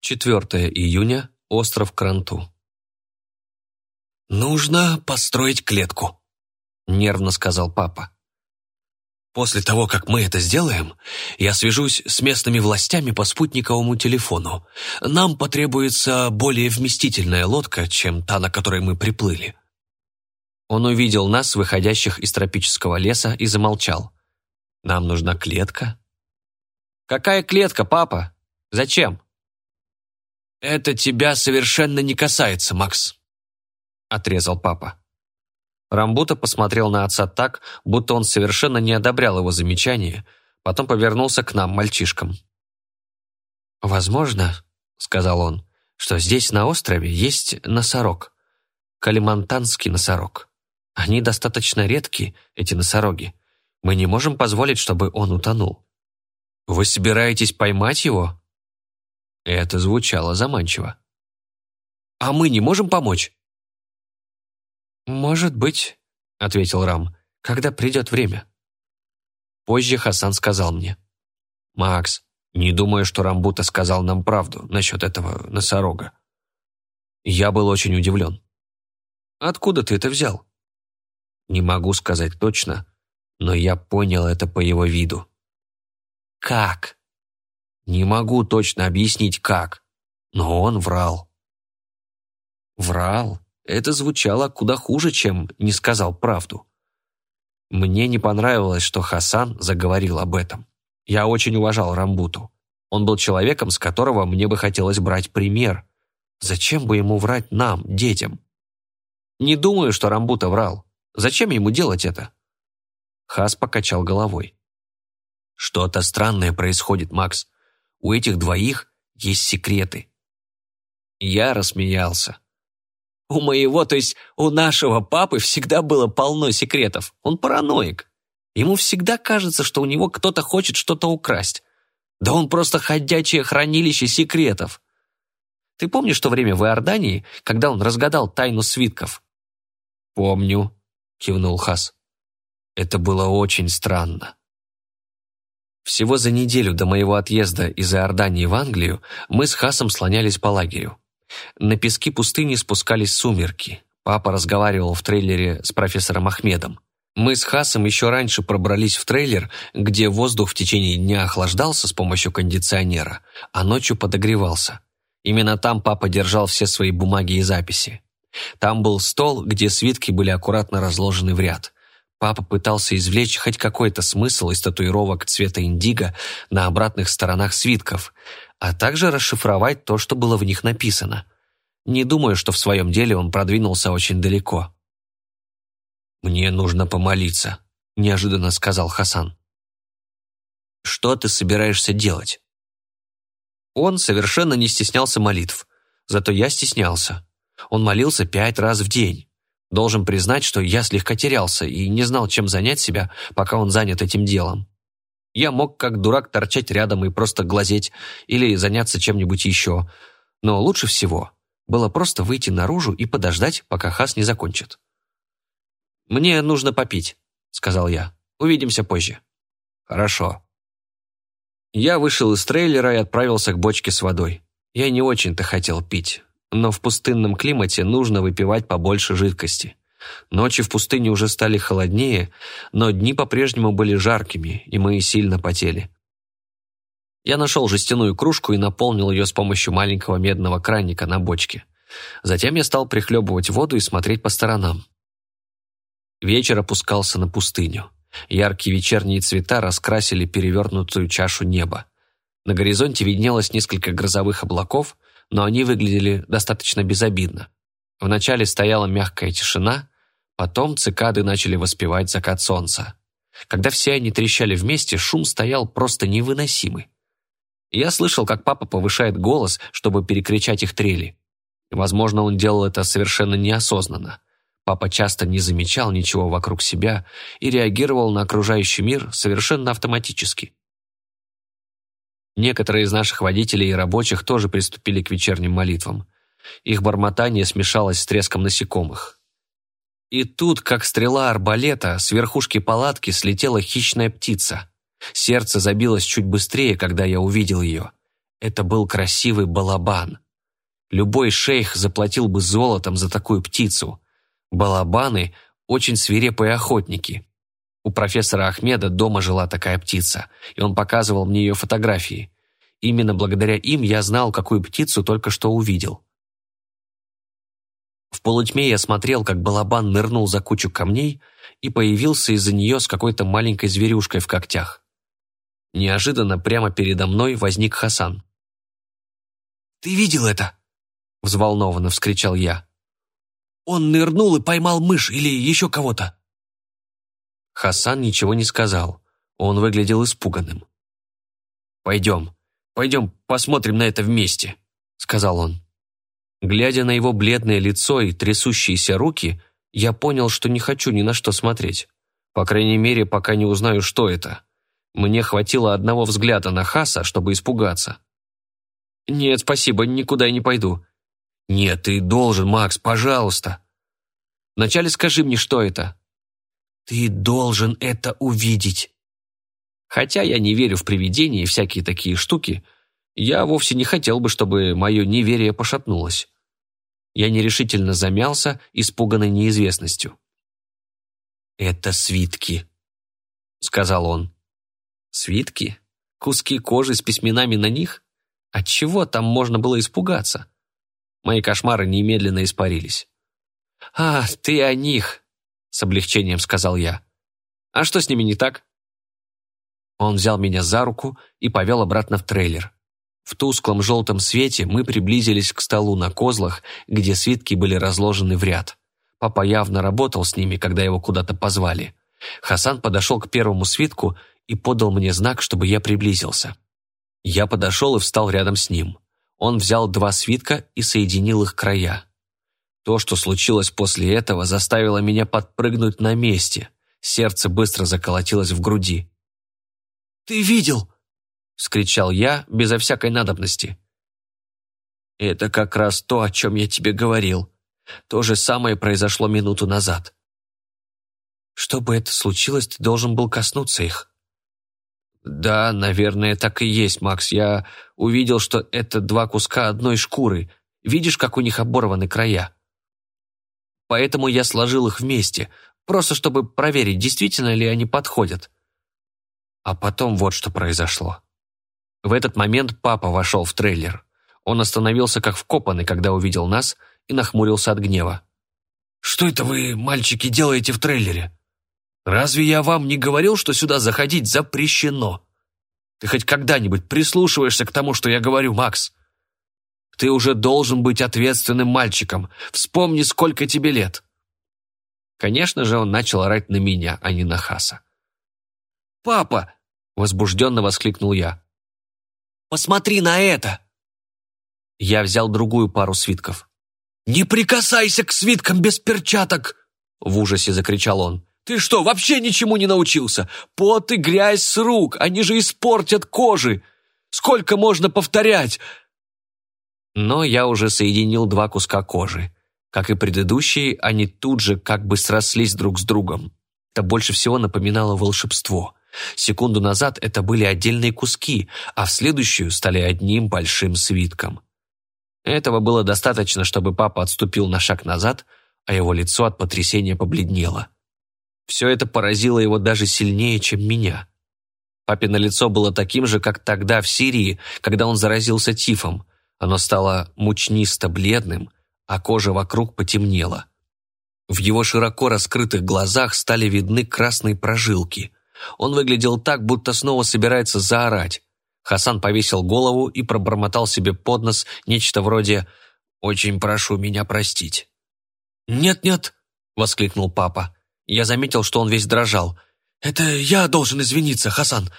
4 июня, остров Кранту. «Нужно построить клетку», — нервно сказал папа. «После того, как мы это сделаем, я свяжусь с местными властями по спутниковому телефону. Нам потребуется более вместительная лодка, чем та, на которой мы приплыли». Он увидел нас, выходящих из тропического леса, и замолчал. «Нам нужна клетка?» «Какая клетка, папа? Зачем?» «Это тебя совершенно не касается, Макс», — отрезал папа. Рамбута посмотрел на отца так, будто он совершенно не одобрял его замечание, потом повернулся к нам, мальчишкам. «Возможно, — сказал он, — что здесь, на острове, есть носорог. Калимантанский носорог. Они достаточно редки, эти носороги. Мы не можем позволить, чтобы он утонул. Вы собираетесь поймать его?» Это звучало заманчиво. «А мы не можем помочь?» «Может быть», — ответил Рам, — «когда придет время». Позже Хасан сказал мне. «Макс, не думаю, что Рамбута сказал нам правду насчет этого носорога». Я был очень удивлен. «Откуда ты это взял?» Не могу сказать точно, но я понял это по его виду. «Как?» Не могу точно объяснить, как, но он врал. Врал? Это звучало куда хуже, чем не сказал правду. Мне не понравилось, что Хасан заговорил об этом. Я очень уважал Рамбуту. Он был человеком, с которого мне бы хотелось брать пример. Зачем бы ему врать нам, детям? Не думаю, что Рамбута врал. Зачем ему делать это? Хас покачал головой. Что-то странное происходит, Макс. У этих двоих есть секреты. Я рассмеялся. У моего, то есть у нашего папы всегда было полно секретов. Он параноик. Ему всегда кажется, что у него кто-то хочет что-то украсть. Да он просто ходячее хранилище секретов. Ты помнишь то время в Иордании, когда он разгадал тайну свитков? «Помню», — кивнул Хас. «Это было очень странно. Всего за неделю до моего отъезда из Иордании в Англию мы с Хасом слонялись по лагерю. На пески пустыни спускались сумерки. Папа разговаривал в трейлере с профессором Ахмедом. Мы с Хасом еще раньше пробрались в трейлер, где воздух в течение дня охлаждался с помощью кондиционера, а ночью подогревался. Именно там папа держал все свои бумаги и записи. Там был стол, где свитки были аккуратно разложены в ряд. Папа пытался извлечь хоть какой-то смысл из татуировок цвета индиго на обратных сторонах свитков, а также расшифровать то, что было в них написано. Не думаю, что в своем деле он продвинулся очень далеко. «Мне нужно помолиться», – неожиданно сказал Хасан. «Что ты собираешься делать?» Он совершенно не стеснялся молитв, зато я стеснялся. Он молился пять раз в день. Должен признать, что я слегка терялся и не знал, чем занять себя, пока он занят этим делом. Я мог как дурак торчать рядом и просто глазеть или заняться чем-нибудь еще. Но лучше всего было просто выйти наружу и подождать, пока Хас не закончит. «Мне нужно попить», — сказал я. «Увидимся позже». «Хорошо». Я вышел из трейлера и отправился к бочке с водой. Я не очень-то хотел пить но в пустынном климате нужно выпивать побольше жидкости. Ночи в пустыне уже стали холоднее, но дни по-прежнему были жаркими, и мы сильно потели. Я нашел жестяную кружку и наполнил ее с помощью маленького медного краника на бочке. Затем я стал прихлебывать воду и смотреть по сторонам. Вечер опускался на пустыню. Яркие вечерние цвета раскрасили перевернутую чашу неба. На горизонте виднелось несколько грозовых облаков – но они выглядели достаточно безобидно. Вначале стояла мягкая тишина, потом цикады начали воспевать закат солнца. Когда все они трещали вместе, шум стоял просто невыносимый. Я слышал, как папа повышает голос, чтобы перекричать их трели. Возможно, он делал это совершенно неосознанно. Папа часто не замечал ничего вокруг себя и реагировал на окружающий мир совершенно автоматически. Некоторые из наших водителей и рабочих тоже приступили к вечерним молитвам. Их бормотание смешалось с треском насекомых. И тут, как стрела арбалета, с верхушки палатки слетела хищная птица. Сердце забилось чуть быстрее, когда я увидел ее. Это был красивый балабан. Любой шейх заплатил бы золотом за такую птицу. Балабаны – очень свирепые охотники. У профессора Ахмеда дома жила такая птица, и он показывал мне ее фотографии. Именно благодаря им я знал, какую птицу только что увидел. В полутьме я смотрел, как балабан нырнул за кучу камней и появился из-за нее с какой-то маленькой зверюшкой в когтях. Неожиданно прямо передо мной возник Хасан. «Ты видел это?» – взволнованно вскричал я. «Он нырнул и поймал мышь или еще кого-то». Хасан ничего не сказал. Он выглядел испуганным. «Пойдем, пойдем посмотрим на это вместе», – сказал он. Глядя на его бледное лицо и трясущиеся руки, я понял, что не хочу ни на что смотреть. По крайней мере, пока не узнаю, что это. Мне хватило одного взгляда на Хаса, чтобы испугаться. «Нет, спасибо, никуда я не пойду». «Нет, ты должен, Макс, пожалуйста». «Вначале скажи мне, что это». «Ты должен это увидеть». Хотя я не верю в привидения и всякие такие штуки, я вовсе не хотел бы, чтобы мое неверие пошатнулось. Я нерешительно замялся, испуганный неизвестностью. «Это свитки», — сказал он. «Свитки? Куски кожи с письменами на них? Отчего там можно было испугаться?» Мои кошмары немедленно испарились. «А, ты о них!» — с облегчением сказал я. «А что с ними не так?» Он взял меня за руку и повел обратно в трейлер. В тусклом желтом свете мы приблизились к столу на козлах, где свитки были разложены в ряд. Папа явно работал с ними, когда его куда-то позвали. Хасан подошел к первому свитку и подал мне знак, чтобы я приблизился. Я подошел и встал рядом с ним. Он взял два свитка и соединил их края. То, что случилось после этого, заставило меня подпрыгнуть на месте. Сердце быстро заколотилось в груди. «Ты видел?» — вскричал я безо всякой надобности. «Это как раз то, о чем я тебе говорил. То же самое произошло минуту назад. Чтобы это случилось, ты должен был коснуться их». «Да, наверное, так и есть, Макс. Я увидел, что это два куска одной шкуры. Видишь, как у них оборваны края? Поэтому я сложил их вместе, просто чтобы проверить, действительно ли они подходят. А потом вот что произошло. В этот момент папа вошел в трейлер. Он остановился как вкопанный, когда увидел нас, и нахмурился от гнева. «Что это вы, мальчики, делаете в трейлере? Разве я вам не говорил, что сюда заходить запрещено? Ты хоть когда-нибудь прислушиваешься к тому, что я говорю, Макс? Ты уже должен быть ответственным мальчиком. Вспомни, сколько тебе лет». Конечно же, он начал орать на меня, а не на Хаса. «Папа!» — возбужденно воскликнул я. «Посмотри на это!» Я взял другую пару свитков. «Не прикасайся к свиткам без перчаток!» В ужасе закричал он. «Ты что, вообще ничему не научился? Пот и грязь с рук, они же испортят кожи! Сколько можно повторять?» Но я уже соединил два куска кожи. Как и предыдущие, они тут же как бы срослись друг с другом. Это больше всего напоминало волшебство. Секунду назад это были отдельные куски, а в следующую стали одним большим свитком. Этого было достаточно, чтобы папа отступил на шаг назад, а его лицо от потрясения побледнело. Все это поразило его даже сильнее, чем меня. Папино лицо было таким же, как тогда в Сирии, когда он заразился тифом. Оно стало мучнисто-бледным, а кожа вокруг потемнела. В его широко раскрытых глазах стали видны красные прожилки. Он выглядел так, будто снова собирается заорать. Хасан повесил голову и пробормотал себе под нос нечто вроде «Очень прошу меня простить». «Нет-нет», — воскликнул папа. Я заметил, что он весь дрожал. «Это я должен извиниться, Хасан.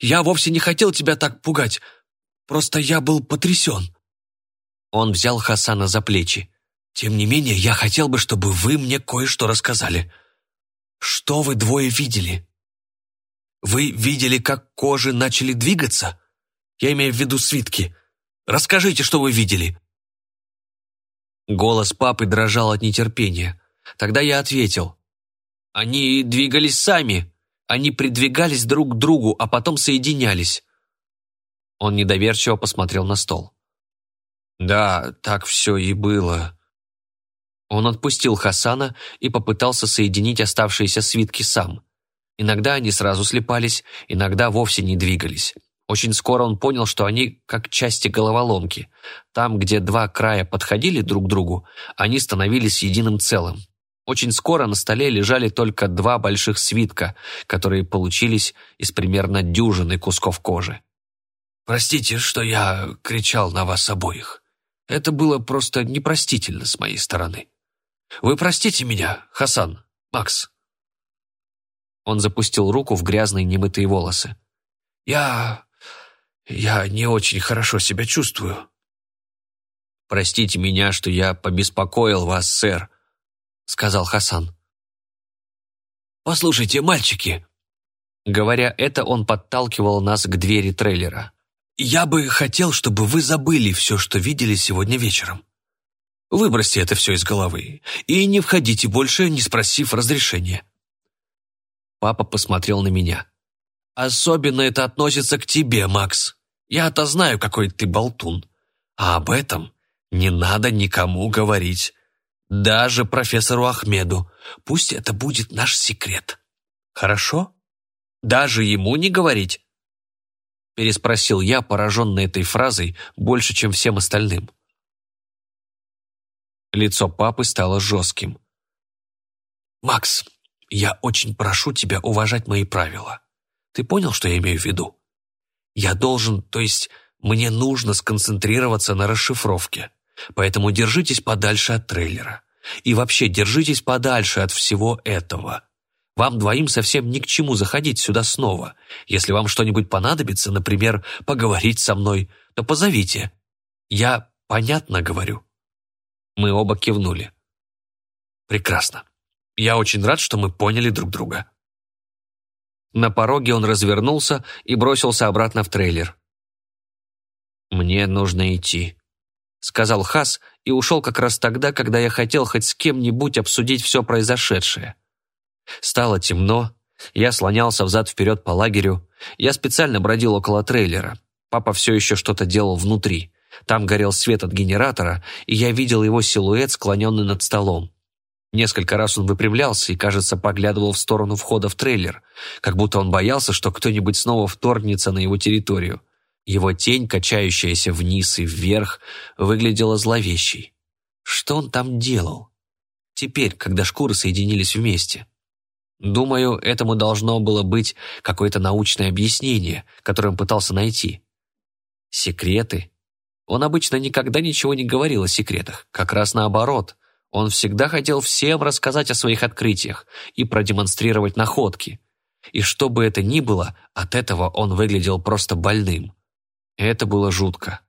Я вовсе не хотел тебя так пугать. Просто я был потрясен». Он взял Хасана за плечи. «Тем не менее, я хотел бы, чтобы вы мне кое-что рассказали. Что вы двое видели?» Вы видели, как кожи начали двигаться? Я имею в виду свитки. Расскажите, что вы видели». Голос папы дрожал от нетерпения. Тогда я ответил. «Они двигались сами. Они придвигались друг к другу, а потом соединялись». Он недоверчиво посмотрел на стол. «Да, так все и было». Он отпустил Хасана и попытался соединить оставшиеся свитки сам. Иногда они сразу слепались, иногда вовсе не двигались. Очень скоро он понял, что они как части головоломки. Там, где два края подходили друг к другу, они становились единым целым. Очень скоро на столе лежали только два больших свитка, которые получились из примерно дюжины кусков кожи. «Простите, что я кричал на вас обоих. Это было просто непростительно с моей стороны. Вы простите меня, Хасан, Макс?» Он запустил руку в грязные немытые волосы. «Я... я не очень хорошо себя чувствую». «Простите меня, что я побеспокоил вас, сэр», — сказал Хасан. «Послушайте, мальчики!» Говоря это, он подталкивал нас к двери трейлера. «Я бы хотел, чтобы вы забыли все, что видели сегодня вечером. Выбросьте это все из головы и не входите больше, не спросив разрешения. Папа посмотрел на меня. «Особенно это относится к тебе, Макс. Я-то знаю, какой ты болтун. А об этом не надо никому говорить. Даже профессору Ахмеду. Пусть это будет наш секрет. Хорошо? Даже ему не говорить?» Переспросил я, пораженный этой фразой больше, чем всем остальным. Лицо папы стало жестким. «Макс, я очень прошу тебя уважать мои правила. Ты понял, что я имею в виду? Я должен, то есть мне нужно сконцентрироваться на расшифровке. Поэтому держитесь подальше от трейлера. И вообще держитесь подальше от всего этого. Вам двоим совсем ни к чему заходить сюда снова. Если вам что-нибудь понадобится, например, поговорить со мной, то позовите. Я понятно говорю?» Мы оба кивнули. «Прекрасно. Я очень рад, что мы поняли друг друга». На пороге он развернулся и бросился обратно в трейлер. «Мне нужно идти», — сказал Хас и ушел как раз тогда, когда я хотел хоть с кем-нибудь обсудить все произошедшее. Стало темно, я слонялся взад-вперед по лагерю, я специально бродил около трейлера. Папа все еще что-то делал внутри. Там горел свет от генератора, и я видел его силуэт, склоненный над столом. Несколько раз он выпрямлялся и, кажется, поглядывал в сторону входа в трейлер, как будто он боялся, что кто-нибудь снова вторгнется на его территорию. Его тень, качающаяся вниз и вверх, выглядела зловещей. Что он там делал? Теперь, когда шкуры соединились вместе. Думаю, этому должно было быть какое-то научное объяснение, которое он пытался найти. Секреты? Он обычно никогда ничего не говорил о секретах, как раз наоборот – он всегда хотел всем рассказать о своих открытиях и продемонстрировать находки. И что бы это ни было, от этого он выглядел просто больным. Это было жутко.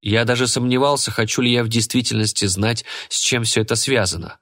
Я даже сомневался, хочу ли я в действительности знать, с чем все это связано.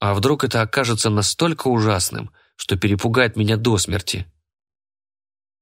А вдруг это окажется настолько ужасным, что перепугает меня до смерти?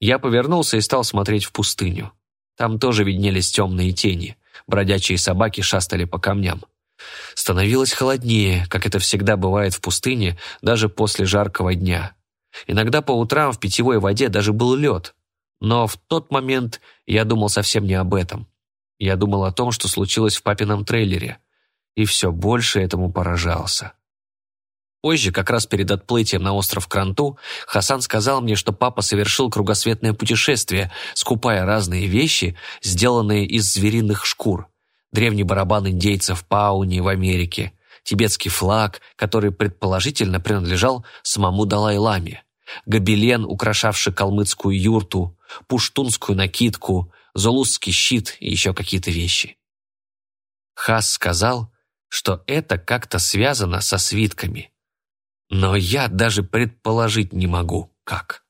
Я повернулся и стал смотреть в пустыню. Там тоже виднелись темные тени. Бродячие собаки шастали по камням. Становилось холоднее, как это всегда бывает в пустыне, даже после жаркого дня. Иногда по утрам в питьевой воде даже был лед. Но в тот момент я думал совсем не об этом. Я думал о том, что случилось в папином трейлере. И все больше этому поражался. Позже, как раз перед отплытием на остров Кранту, Хасан сказал мне, что папа совершил кругосветное путешествие, скупая разные вещи, сделанные из звериных шкур древний барабан индейцев Пауни в Америке, тибетский флаг, который предположительно принадлежал самому Далай-ламе, гобелен, украшавший калмыцкую юрту, пуштунскую накидку, зулусский щит и еще какие-то вещи. Хас сказал, что это как-то связано со свитками. Но я даже предположить не могу, как.